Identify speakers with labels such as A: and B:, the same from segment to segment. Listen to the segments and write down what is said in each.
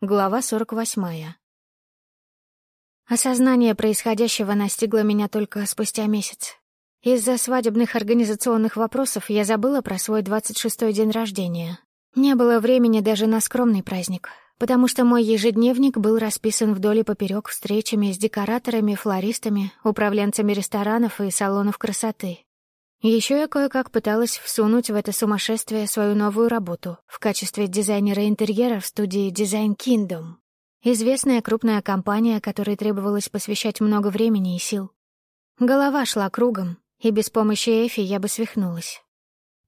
A: Глава 48. Осознание происходящего настигло меня только спустя месяц. Из-за свадебных организационных вопросов я забыла про свой 26-й день рождения. Не было времени даже на скромный праздник, потому что мой ежедневник был расписан вдоль и поперек встречами с декораторами, флористами, управленцами ресторанов и салонов красоты. Еще я кое-как пыталась всунуть в это сумасшествие свою новую работу в качестве дизайнера интерьера в студии Design Kingdom. Известная крупная компания, которой требовалось посвящать много времени и сил. Голова шла кругом, и без помощи Эфи я бы свихнулась.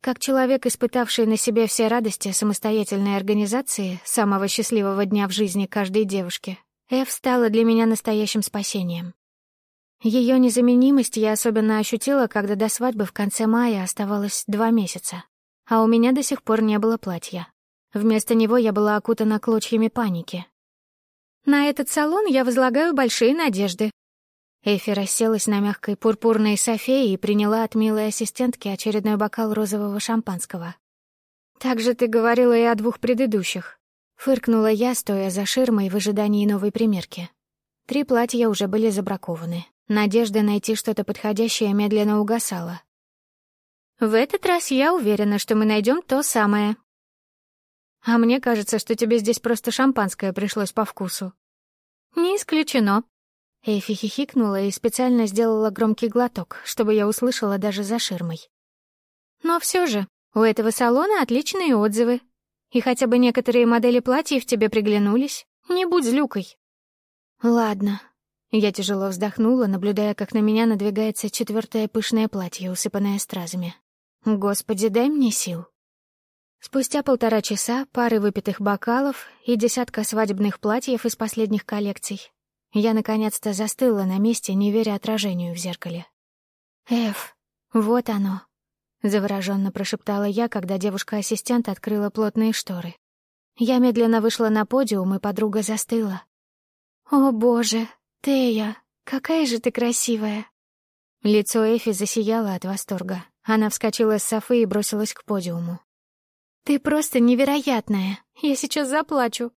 A: Как человек, испытавший на себе все радости самостоятельной организации самого счастливого дня в жизни каждой девушки, Эф стала для меня настоящим спасением. Ее незаменимость я особенно ощутила, когда до свадьбы в конце мая оставалось два месяца, а у меня до сих пор не было платья. Вместо него я была окутана клочьями паники, на этот салон я возлагаю большие надежды». Эфи расселась на мягкой пурпурной софе и приняла от милой ассистентки очередной бокал розового шампанского. «Так же ты говорила и о двух предыдущих», — фыркнула я, стоя за ширмой в ожидании новой примерки. Три платья уже были забракованы. Надежда найти что-то подходящее медленно угасала. «В этот раз я уверена, что мы найдем то самое», а мне кажется, что тебе здесь просто шампанское пришлось по вкусу». «Не исключено». Эйфи хихикнула и специально сделала громкий глоток, чтобы я услышала даже за ширмой. «Но все же, у этого салона отличные отзывы. И хотя бы некоторые модели платьев тебе приглянулись. Не будь злюкой». «Ладно». Я тяжело вздохнула, наблюдая, как на меня надвигается четвертое пышное платье, усыпанное стразами. «Господи, дай мне сил». Спустя полтора часа, пары выпитых бокалов и десятка свадебных платьев из последних коллекций, я наконец-то застыла на месте, не веря отражению в зеркале. «Эф, вот оно», — завороженно прошептала я, когда девушка-ассистент открыла плотные шторы. Я медленно вышла на подиум, и подруга застыла. «О, боже, Тея, какая же ты красивая!» Лицо Эфи засияло от восторга. Она вскочила с софы и бросилась к подиуму. «Ты просто невероятная. Я сейчас заплачу».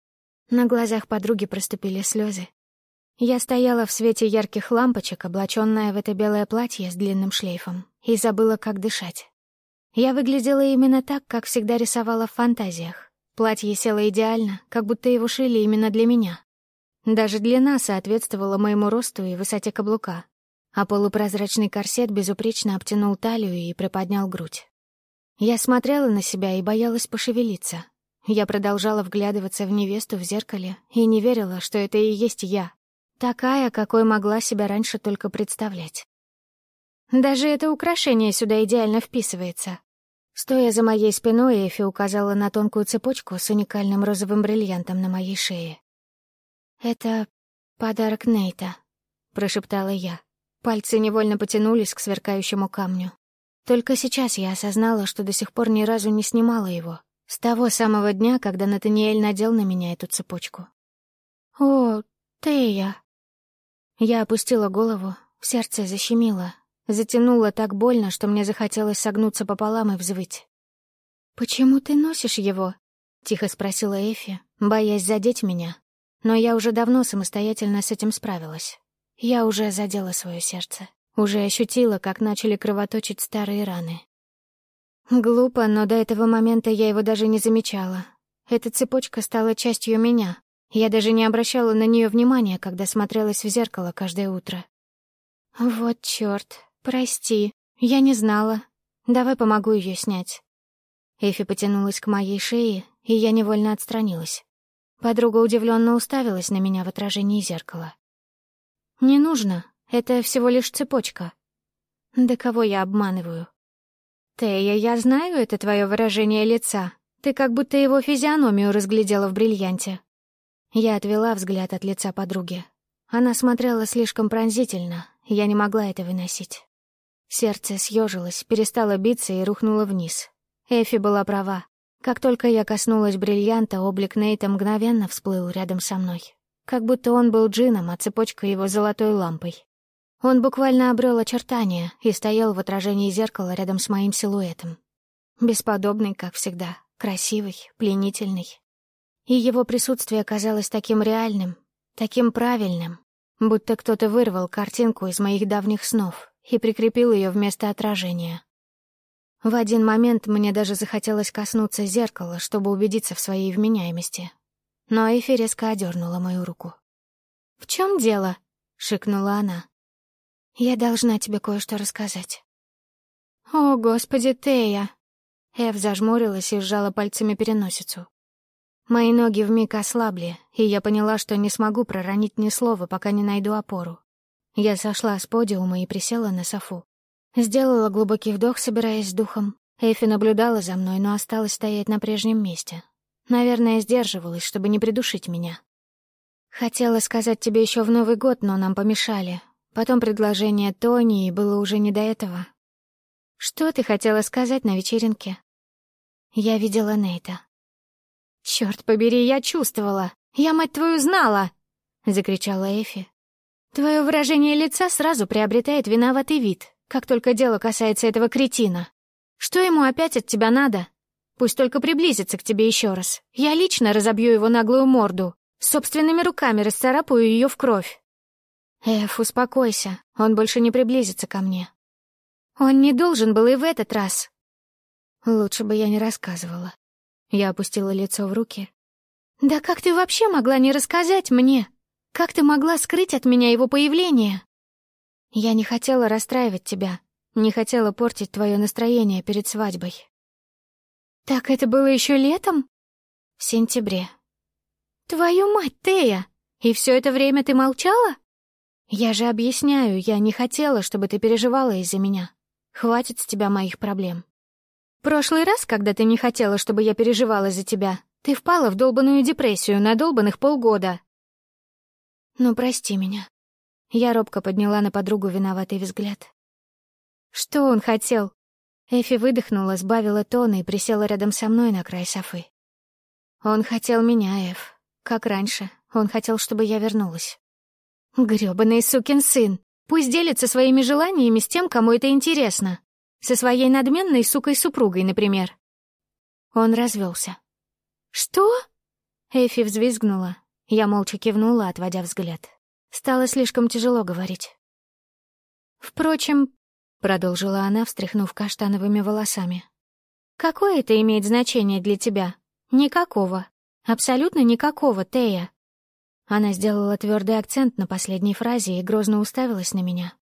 A: На глазах подруги проступили слезы. Я стояла в свете ярких лампочек, облаченная в это белое платье с длинным шлейфом, и забыла, как дышать. Я выглядела именно так, как всегда рисовала в фантазиях. Платье село идеально, как будто его шили именно для меня. Даже длина соответствовала моему росту и высоте каблука, а полупрозрачный корсет безупречно обтянул талию и приподнял грудь. Я смотрела на себя и боялась пошевелиться. Я продолжала вглядываться в невесту в зеркале и не верила, что это и есть я. Такая, какой могла себя раньше только представлять. Даже это украшение сюда идеально вписывается. Стоя за моей спиной, Эфи указала на тонкую цепочку с уникальным розовым бриллиантом на моей шее. «Это подарок Нейта», — прошептала я. Пальцы невольно потянулись к сверкающему камню. Только сейчас я осознала, что до сих пор ни разу не снимала его. С того самого дня, когда Натаниэль надел на меня эту цепочку. «О, Тея!» Я опустила голову, сердце защемило, затянуло так больно, что мне захотелось согнуться пополам и взвыть. «Почему ты носишь его?» — тихо спросила Эфи, боясь задеть меня. Но я уже давно самостоятельно с этим справилась. Я уже задела свое сердце. Уже ощутила, как начали кровоточить старые раны. Глупо, но до этого момента я его даже не замечала. Эта цепочка стала частью меня. Я даже не обращала на нее внимания, когда смотрелась в зеркало каждое утро. Вот чёрт, прости, я не знала. Давай помогу ее снять. Эфи потянулась к моей шее, и я невольно отстранилась. Подруга удивленно уставилась на меня в отражении зеркала. «Не нужно», это всего лишь цепочка. Да кого я обманываю? Тея, я знаю это твое выражение лица. Ты как будто его физиономию разглядела в бриллианте. Я отвела взгляд от лица подруги. Она смотрела слишком пронзительно, я не могла это выносить. Сердце съежилось, перестало биться и рухнуло вниз. Эфи была права. Как только я коснулась бриллианта, облик Нейта мгновенно всплыл рядом со мной. Как будто он был джином, а цепочка его золотой лампой. Он буквально обрел очертания и стоял в отражении зеркала рядом с моим силуэтом. Бесподобный, как всегда, красивый, пленительный. и его присутствие казалось таким реальным, таким правильным, будто кто-то вырвал картинку из моих давних снов и прикрепил ее вместо отражения. В один момент мне даже захотелось коснуться зеркала, чтобы убедиться в своей вменяемости. Но Эфи резко одернула мою руку. «В чем дело?» — шикнула она. «Я должна тебе кое-что рассказать». «О, господи, Тея!» Эв зажмурилась и сжала пальцами переносицу. Мои ноги вмиг ослабли, и я поняла, что не смогу проронить ни слова, пока не найду опору. Я сошла с подиума и присела на софу. Сделала глубокий вдох, собираясь духом. Эфи наблюдала за мной, но осталась стоять на прежнем месте. Наверное, сдерживалась, чтобы не придушить меня. Хотела сказать тебе еще в Новый год, но нам помешали. Потом предложение Тони, и было уже не до этого. Что ты хотела сказать на вечеринке? Я видела Нейта. Черт побери, я чувствовала. Я, мать твою, знала! Закричала Эфи. Твое выражение лица сразу приобретает виноватый вид, как только дело касается этого кретина. Что ему опять от тебя надо? Пусть только приблизится к тебе еще раз. Я лично разобью его наглую морду. Собственными руками расцарапаю ее в кровь. Эф, успокойся, он больше не приблизится ко мне. Он не должен был и в этот раз. Лучше бы я не рассказывала. Я опустила лицо в руки. Да как ты вообще могла не рассказать мне? Как ты могла скрыть от меня его появление? Я не хотела расстраивать тебя, не хотела портить твое настроение перед свадьбой. Так это было еще летом? В сентябре. Твою мать, Тея! И все это время ты молчала? Я же объясняю, я не хотела, чтобы ты переживала из-за меня. Хватит с тебя моих проблем. Прошлый раз, когда ты не хотела, чтобы я переживала за тебя, ты впала в долбанную депрессию на долбанных полгода. Ну, прости меня. Я робко подняла на подругу виноватый взгляд. Что он хотел? Эфи выдохнула, сбавила тон и присела рядом со мной на край софы. Он хотел меня, Эф. Как раньше. Он хотел, чтобы я вернулась. Грёбаный сукин сын. Пусть делится своими желаниями с тем, кому это интересно. Со своей надменной сукой-супругой, например. Он развелся. «Что?» Эфи взвизгнула. Я молча кивнула, отводя взгляд. Стало слишком тяжело говорить. «Впрочем», — продолжила она, встряхнув каштановыми волосами, «какое это имеет значение для тебя? Никакого. Абсолютно никакого, Тея». Она сделала твердый акцент на последней фразе и грозно уставилась на меня.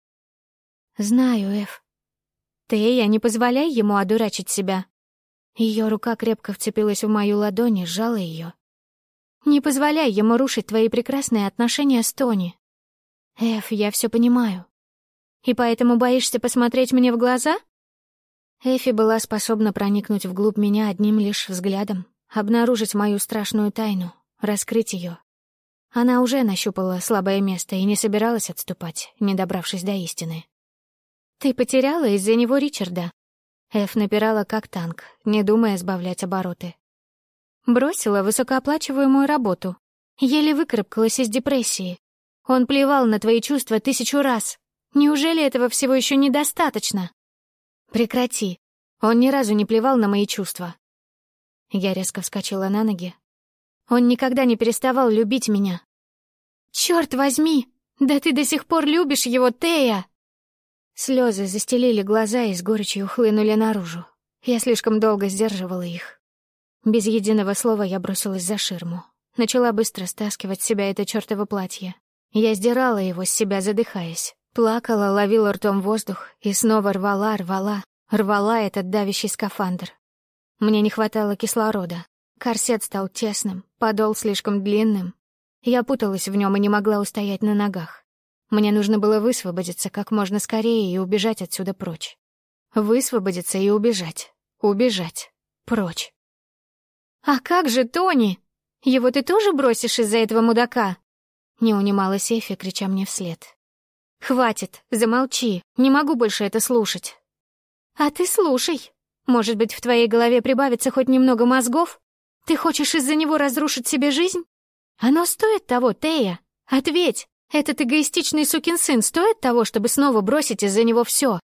A: «Знаю, Эф». «Тея, не позволяй ему одурачить себя». Ее рука крепко вцепилась в мою ладонь и сжала ее. «Не позволяй ему рушить твои прекрасные отношения с Тони. «Эф, я все понимаю. И поэтому боишься посмотреть мне в глаза?» Эфи была способна проникнуть вглубь меня одним лишь взглядом, обнаружить мою страшную тайну, раскрыть ее. Она уже нащупала слабое место и не собиралась отступать, не добравшись до истины. «Ты потеряла из-за него Ричарда?» Эф напирала как танк, не думая сбавлять обороты. Бросила высокооплачиваемую работу. Еле выкарабкалась из депрессии, он плевал на твои чувства тысячу раз. Неужели этого всего еще недостаточно? Прекрати. Он ни разу не плевал на мои чувства. Я резко вскочила на ноги. Он никогда не переставал любить меня. Черт возьми! Да ты до сих пор любишь его, Тея! Слезы застелили глаза и с горечью хлынули наружу. Я слишком долго сдерживала их. Без единого слова я бросилась за ширму. Начала быстро стаскивать с себя это чёртово платье. Я сдирала его с себя, задыхаясь. Плакала, ловила ртом воздух и снова рвала, рвала, рвала этот давящий скафандр. Мне не хватало кислорода. Корсет стал тесным, подол слишком длинным. Я путалась в нем и не могла устоять на ногах. Мне нужно было высвободиться как можно скорее и убежать отсюда прочь. Высвободиться и убежать. Убежать. Прочь. «А как же Тони? Его ты тоже бросишь из-за этого мудака?» Не унималась Эфи, крича мне вслед. «Хватит, замолчи, не могу больше это слушать». «А ты слушай. Может быть, в твоей голове прибавится хоть немного мозгов? Ты хочешь из-за него разрушить себе жизнь? Оно стоит того, Тея. Ответь, этот эгоистичный сукин сын стоит того, чтобы снова бросить из-за него все.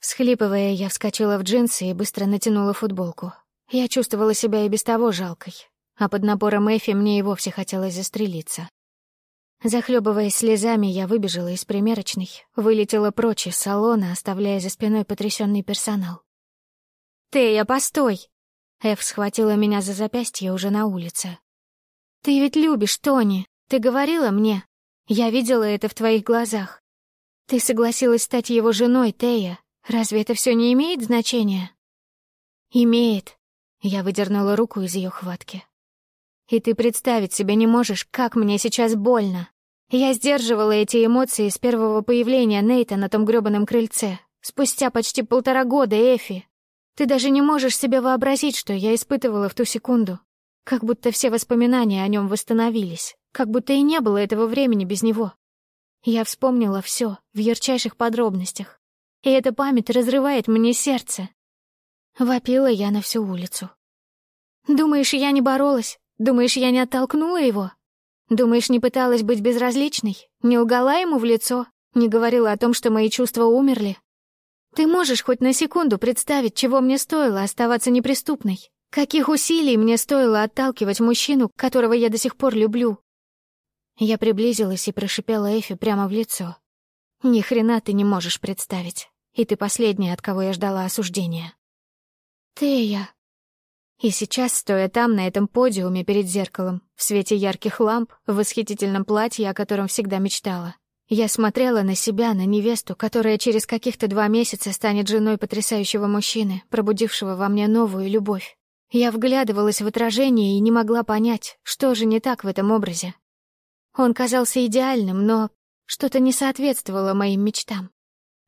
A: Схлипывая, я вскочила в джинсы и быстро натянула футболку. Я чувствовала себя и без того жалкой. а под напором Эфи мне и вовсе хотелось застрелиться. Захлебываясь слезами, я выбежала из примерочной, вылетела прочь из салона, оставляя за спиной потрясенный персонал. «Тея, постой!» Эф схватила меня за запястье уже на улице. «Ты ведь любишь Тони, ты говорила мне. Я видела это в твоих глазах. Ты согласилась стать его женой, Тея. Разве это все не имеет значения?» «Имеет». Я выдернула руку из ее хватки. И ты представить себе не можешь, как мне сейчас больно. Я сдерживала эти эмоции с первого появления Нейта на том грёбаном крыльце. Спустя почти полтора года, Эфи. Ты даже не можешь себе вообразить, что я испытывала в ту секунду. Как будто все воспоминания о нем восстановились. Как будто и не было этого времени без него. Я вспомнила все в ярчайших подробностях. И эта память разрывает мне сердце. Вопила я на всю улицу. Думаешь, я не боролась? Думаешь, я не оттолкнула его? Думаешь, не пыталась быть безразличной? Не лгала ему в лицо? Не говорила о том, что мои чувства умерли? Ты можешь хоть на секунду представить, чего мне стоило оставаться неприступной? Каких усилий мне стоило отталкивать мужчину, которого я до сих пор люблю? Я приблизилась и прошипела Эфи прямо в лицо. Ни хрена ты не можешь представить. И ты последняя, от кого я ждала осуждения. Ты я. И сейчас, стоя там, на этом подиуме перед зеркалом, в свете ярких ламп, в восхитительном платье, о котором всегда мечтала, я смотрела на себя, на невесту, которая через каких-то два месяца станет женой потрясающего мужчины, пробудившего во мне новую любовь. Я вглядывалась в отражение и не могла понять, что же не так в этом образе. Он казался идеальным, но что-то не соответствовало моим мечтам.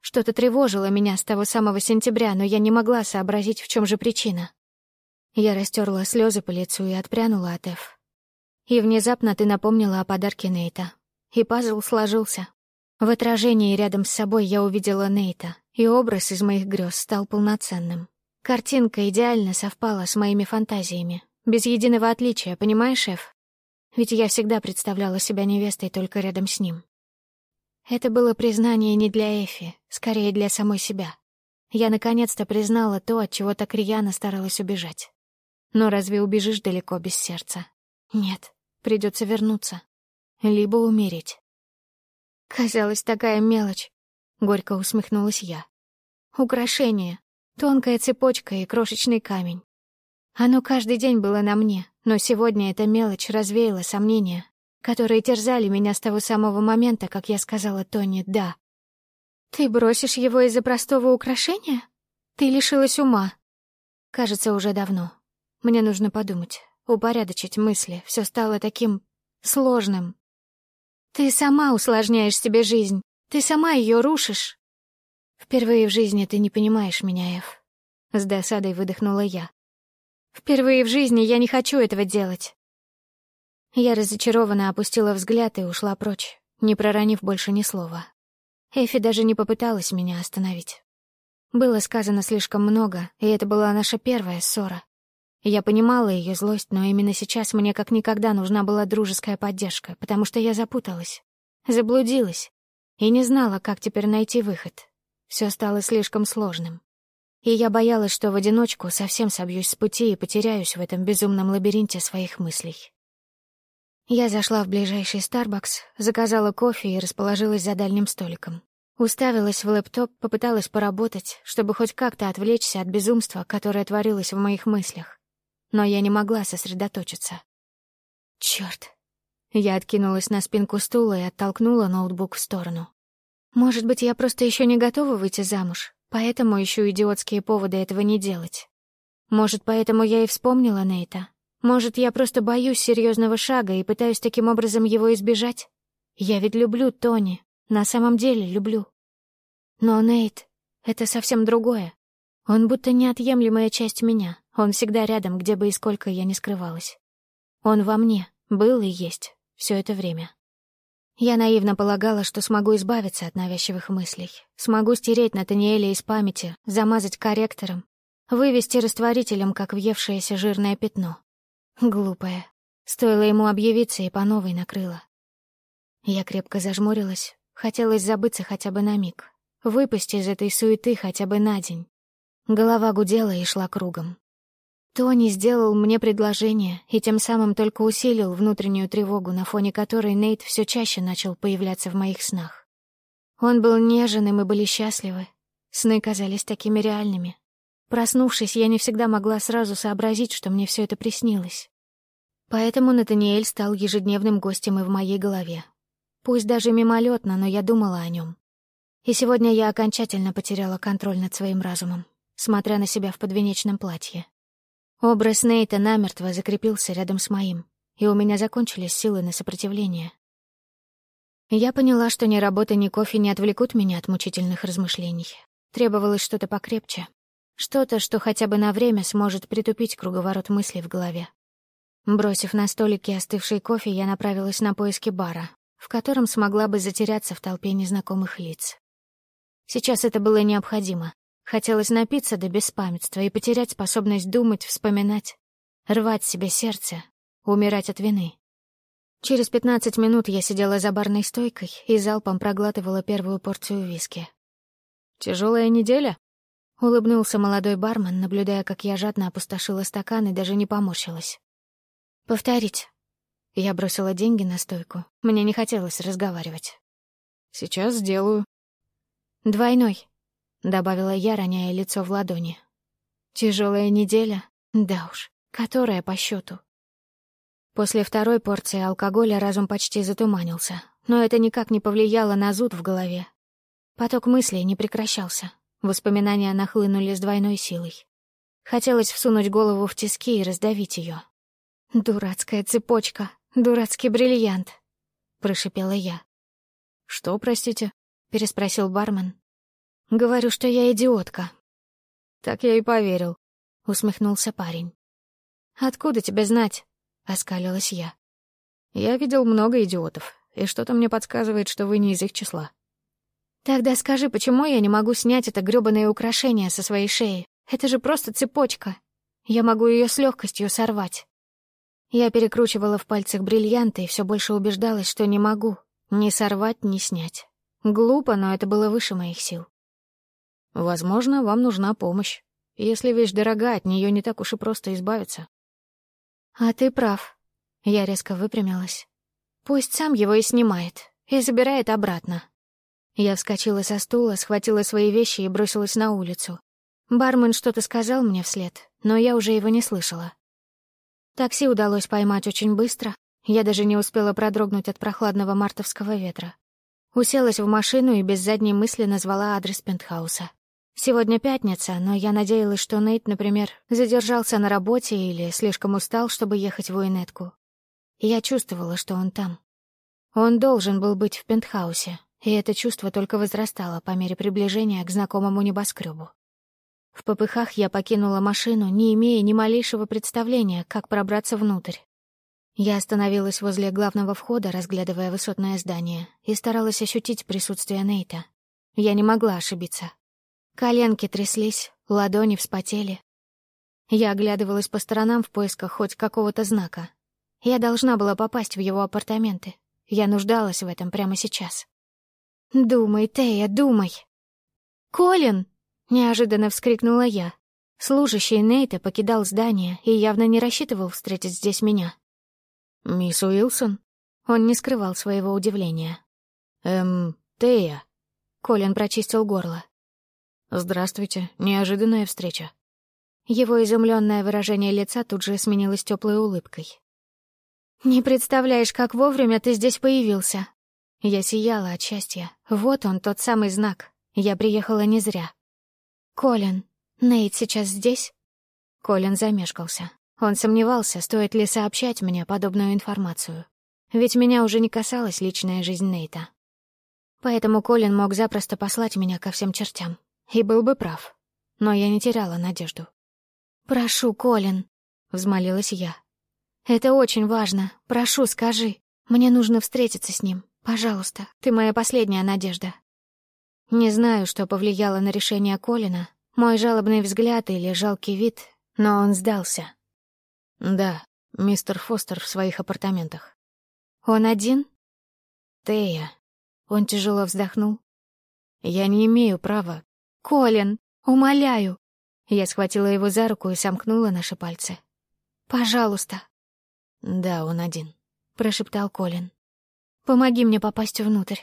A: Что-то тревожило меня с того самого сентября, но я не могла сообразить, в чем же причина. Я растерла слезы по лицу и отпрянула от Эф. И внезапно ты напомнила о подарке Нейта. И пазл сложился. В отражении рядом с собой я увидела Нейта, и образ из моих грез стал полноценным. Картинка идеально совпала с моими фантазиями, без единого отличия, понимаешь, Эф? Ведь я всегда представляла себя невестой только рядом с ним. Это было признание не для Эфи, скорее для самой себя. Я наконец-то признала то, от чего так рьяно старалась убежать. Но разве убежишь далеко без сердца? Нет, придется вернуться. Либо умереть. Казалось, такая мелочь. Горько усмехнулась я. Украшение, тонкая цепочка и крошечный камень. Оно каждый день было на мне, но сегодня эта мелочь развеяла сомнения, которые терзали меня с того самого момента, как я сказала Тони «да». «Ты бросишь его из-за простого украшения? Ты лишилась ума?» Кажется, уже давно. Мне нужно подумать, упорядочить мысли. Все стало таким сложным. Ты сама усложняешь себе жизнь. Ты сама ее рушишь. Впервые в жизни ты не понимаешь меня, Эв. С досадой выдохнула я. Впервые в жизни я не хочу этого делать. Я разочарованно опустила взгляд и ушла прочь, не проронив больше ни слова. Эфи даже не попыталась меня остановить. Было сказано слишком много, и это была наша первая ссора. Я понимала ее злость, но именно сейчас мне как никогда нужна была дружеская поддержка, потому что я запуталась, заблудилась и не знала, как теперь найти выход. Все стало слишком сложным. И я боялась, что в одиночку совсем собьюсь с пути и потеряюсь в этом безумном лабиринте своих мыслей. Я зашла в ближайший Starbucks, заказала кофе и расположилась за дальним столиком. Уставилась в лэптоп, попыталась поработать, чтобы хоть как-то отвлечься от безумства, которое творилось в моих мыслях но я не могла сосредоточиться. Черт! Я откинулась на спинку стула и оттолкнула ноутбук в сторону. Может быть, я просто еще не готова выйти замуж, поэтому ищу идиотские поводы этого не делать. Может, поэтому я и вспомнила Нейта. Может, я просто боюсь серьезного шага и пытаюсь таким образом его избежать. Я ведь люблю Тони, на самом деле люблю. Но Нейт — это совсем другое. Он будто неотъемлемая часть меня. Он всегда рядом, где бы и сколько я ни скрывалась. Он во мне, был и есть, все это время. Я наивно полагала, что смогу избавиться от навязчивых мыслей, смогу стереть Натаниэля из памяти, замазать корректором, вывести растворителем, как въевшееся жирное пятно. Глупая. Стоило ему объявиться и по новой накрыла. Я крепко зажмурилась, хотелось забыться хотя бы на миг, выпасть из этой суеты хотя бы на день. Голова гудела и шла кругом. Тони сделал мне предложение и тем самым только усилил внутреннюю тревогу, на фоне которой Нейт все чаще начал появляться в моих снах. Он был нежен, и мы были счастливы. Сны казались такими реальными. Проснувшись, я не всегда могла сразу сообразить, что мне все это приснилось. Поэтому Натаниэль стал ежедневным гостем и в моей голове. Пусть даже мимолетно, но я думала о нем. И сегодня я окончательно потеряла контроль над своим разумом, смотря на себя в подвенечном платье. Образ Нейта намертво закрепился рядом с моим, и у меня закончились силы на сопротивление. Я поняла, что ни работа, ни кофе не отвлекут меня от мучительных размышлений. Требовалось что-то покрепче. Что-то, что хотя бы на время сможет притупить круговорот мыслей в голове. Бросив на столике остывший кофе, я направилась на поиски бара, в котором смогла бы затеряться в толпе незнакомых лиц. Сейчас это было необходимо. Хотелось напиться до беспамятства и потерять способность думать, вспоминать, рвать себе сердце, умирать от вины. Через пятнадцать минут я сидела за барной стойкой и залпом проглатывала первую порцию виски.
B: Тяжелая неделя?»
A: — улыбнулся молодой бармен, наблюдая, как я жадно опустошила стакан и даже не поморщилась. «Повторить». Я бросила деньги на стойку. Мне не хотелось разговаривать.
B: «Сейчас сделаю».
A: «Двойной», — добавила я, роняя лицо в ладони. Тяжелая неделя, да уж, которая по счету. После второй порции алкоголя разум почти затуманился, но это никак не повлияло на зуд в голове. Поток мыслей не прекращался, воспоминания нахлынули с двойной силой. Хотелось всунуть голову в тиски и раздавить ее. «Дурацкая цепочка, дурацкий бриллиант», — прошипела я.
B: «Что, простите?»
A: — переспросил бармен, Говорю, что я идиотка.
B: Так я и поверил,
A: усмехнулся парень. Откуда тебе знать? оскалилась я.
B: Я видел много идиотов, и что-то мне подсказывает, что вы не из их числа.
A: Тогда скажи, почему я не могу снять это грёбаное украшение со своей шеи? Это же просто цепочка. Я могу ее с легкостью сорвать. Я перекручивала в пальцах бриллианты и все больше убеждалась, что не могу ни сорвать, ни снять. Глупо, но это было выше моих сил.
B: Возможно, вам нужна помощь. Если вещь дорога, от нее не так уж и просто избавиться.
A: А ты прав. Я резко выпрямилась. Пусть сам его и снимает, и забирает обратно. Я вскочила со стула, схватила свои вещи и бросилась на улицу. Бармен что-то сказал мне вслед, но я уже его не слышала. Такси удалось поймать очень быстро. Я даже не успела продрогнуть от прохладного мартовского ветра. Уселась в машину и без задней мысли назвала адрес пентхауса. Сегодня пятница, но я надеялась, что Нейт, например, задержался на работе или слишком устал, чтобы ехать в Уинетку. Я чувствовала, что он там. Он должен был быть в пентхаусе, и это чувство только возрастало по мере приближения к знакомому небоскребу. В попыхах я покинула машину, не имея ни малейшего представления, как пробраться внутрь. Я остановилась возле главного входа, разглядывая высотное здание, и старалась ощутить присутствие Нейта. Я не могла ошибиться. Коленки тряслись, ладони вспотели. Я оглядывалась по сторонам в поисках хоть какого-то знака. Я должна была попасть в его апартаменты. Я нуждалась в этом прямо сейчас. «Думай, Тея, думай!» «Колин!» — неожиданно вскрикнула я. Служащий Нейта покидал здание и явно не рассчитывал встретить здесь меня.
B: «Мисс Уилсон?»
A: Он не скрывал своего удивления.
B: «Эм, Тея?»
A: Колин прочистил горло.
B: «Здравствуйте. Неожиданная встреча».
A: Его изумленное выражение лица тут же сменилось теплой улыбкой. «Не представляешь, как вовремя ты здесь появился». Я сияла от счастья. Вот он, тот самый знак. Я приехала не зря. «Колин, Нейт сейчас здесь?» Колин замешкался. Он сомневался, стоит ли сообщать мне подобную информацию. Ведь меня уже не касалась личная жизнь Нейта. Поэтому Колин мог запросто послать меня ко всем чертям. И был бы прав. Но я не теряла надежду. «Прошу, Колин», — взмолилась я. «Это очень важно. Прошу, скажи. Мне нужно встретиться с ним. Пожалуйста, ты моя последняя надежда». Не знаю, что повлияло на решение Колина, мой жалобный взгляд или жалкий вид, но он сдался.
B: «Да, мистер Фостер в своих апартаментах».
A: «Он один?»
B: «Тея». Он тяжело вздохнул. «Я не имею права
A: «Колин, умоляю!» Я схватила его за руку и сомкнула наши пальцы. «Пожалуйста».
B: «Да, он один», —
A: прошептал Колин. «Помоги мне попасть внутрь».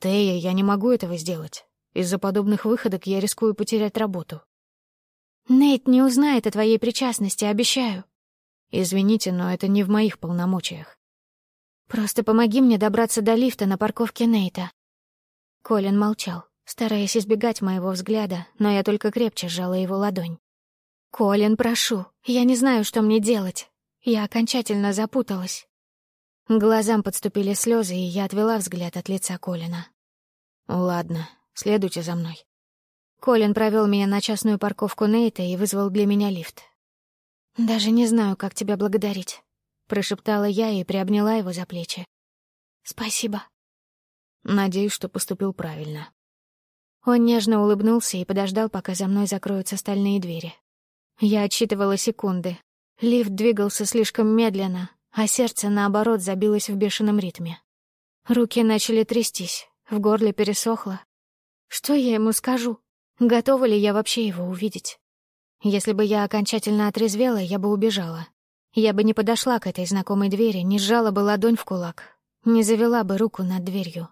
B: «Тея, я не могу этого сделать. Из-за подобных выходок я рискую потерять работу».
A: «Нейт не узнает о твоей причастности, обещаю».
B: «Извините, но это не в моих полномочиях».
A: «Просто помоги мне добраться до лифта на парковке Нейта». Колин молчал, стараясь избегать моего взгляда, но я только крепче сжала его ладонь. «Колин, прошу, я не знаю, что мне делать. Я окончательно запуталась». Глазам подступили слезы, и я отвела взгляд от лица Колина.
B: «Ладно, следуйте за мной».
A: Колин провел меня на частную парковку Нейта и вызвал для меня лифт. «Даже не знаю, как тебя благодарить», — прошептала я и приобняла его за плечи. «Спасибо».
B: «Надеюсь, что поступил правильно».
A: Он нежно улыбнулся и подождал, пока за мной закроются стальные двери. Я отсчитывала секунды. Лифт двигался слишком медленно, а сердце, наоборот, забилось в бешеном ритме. Руки начали трястись, в горле пересохло. Что я ему скажу? Готова ли я вообще его увидеть? Если бы я окончательно отрезвела, я бы убежала. Я бы не подошла к этой знакомой двери, не сжала бы ладонь в кулак, не завела бы руку над дверью.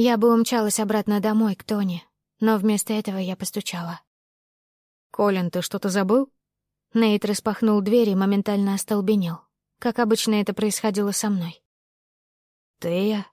A: Я бы умчалась обратно домой, к Тони, но вместо этого я постучала.
B: «Колин, ты что-то забыл?»
A: Нейт распахнул дверь и моментально остолбенел. Как обычно это происходило со мной.
B: «Тея?»